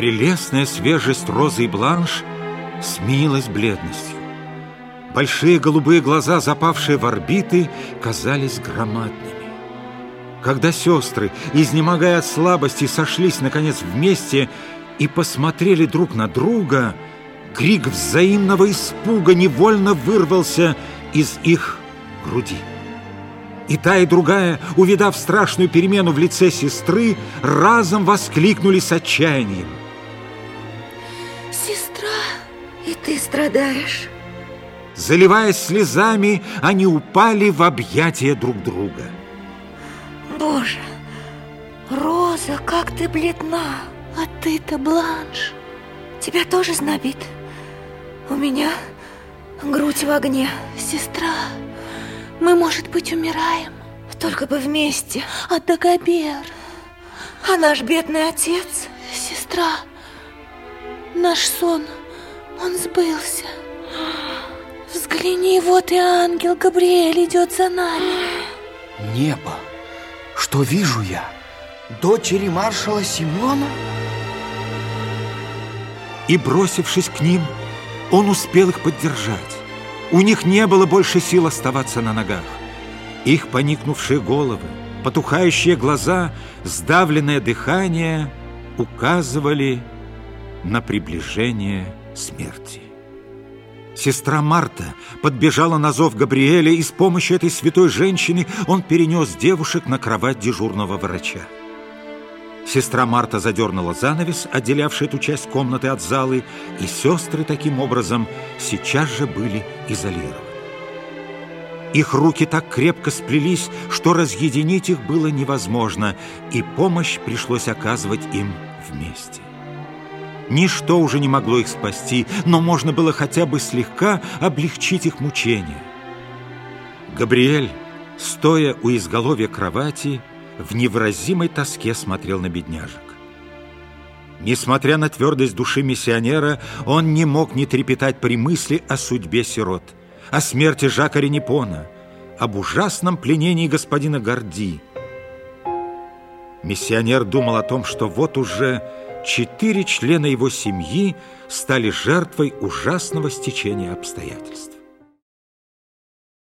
Прелестная свежесть розы и бланш сменилась бледностью. Большие голубые глаза, запавшие в орбиты, казались громадными. Когда сестры, изнемогая от слабости, сошлись, наконец, вместе и посмотрели друг на друга, крик взаимного испуга невольно вырвался из их груди. И та, и другая, увидав страшную перемену в лице сестры, разом воскликнули с отчаянием. И ты страдаешь. Заливаясь слезами, они упали в объятия друг друга. Боже, Роза, как ты бледна, а ты-то бланш. Тебя тоже знобит? У меня грудь в огне. Сестра, мы, может быть, умираем? Только бы вместе. А Дагобер? А наш бедный отец? Сестра, наш сон, он сбылся. Взгляни, вот и ангел Габриэль идет за нами. Небо. Что вижу я? Дочери маршала Симона? И, бросившись к ним, он успел их поддержать. У них не было больше сил оставаться на ногах. Их поникнувшие головы, потухающие глаза, сдавленное дыхание указывали на приближение смерти. Сестра Марта подбежала на зов Габриэля, и с помощью этой святой женщины он перенес девушек на кровать дежурного врача. Сестра Марта задернула занавес, отделявший эту часть комнаты от залы, и сестры таким образом сейчас же были изолированы. Их руки так крепко сплелись, что разъединить их было невозможно, и помощь пришлось оказывать им вместе. Ничто уже не могло их спасти, но можно было хотя бы слегка облегчить их мучения. Габриэль, стоя у изголовья кровати, в невыразимой тоске смотрел на бедняжек. Несмотря на твердость души миссионера, он не мог не трепетать при мысли о судьбе сирот, о смерти Жака Ренепона, об ужасном пленении господина Горди. Миссионер думал о том, что вот уже четыре члена его семьи стали жертвой ужасного стечения обстоятельств.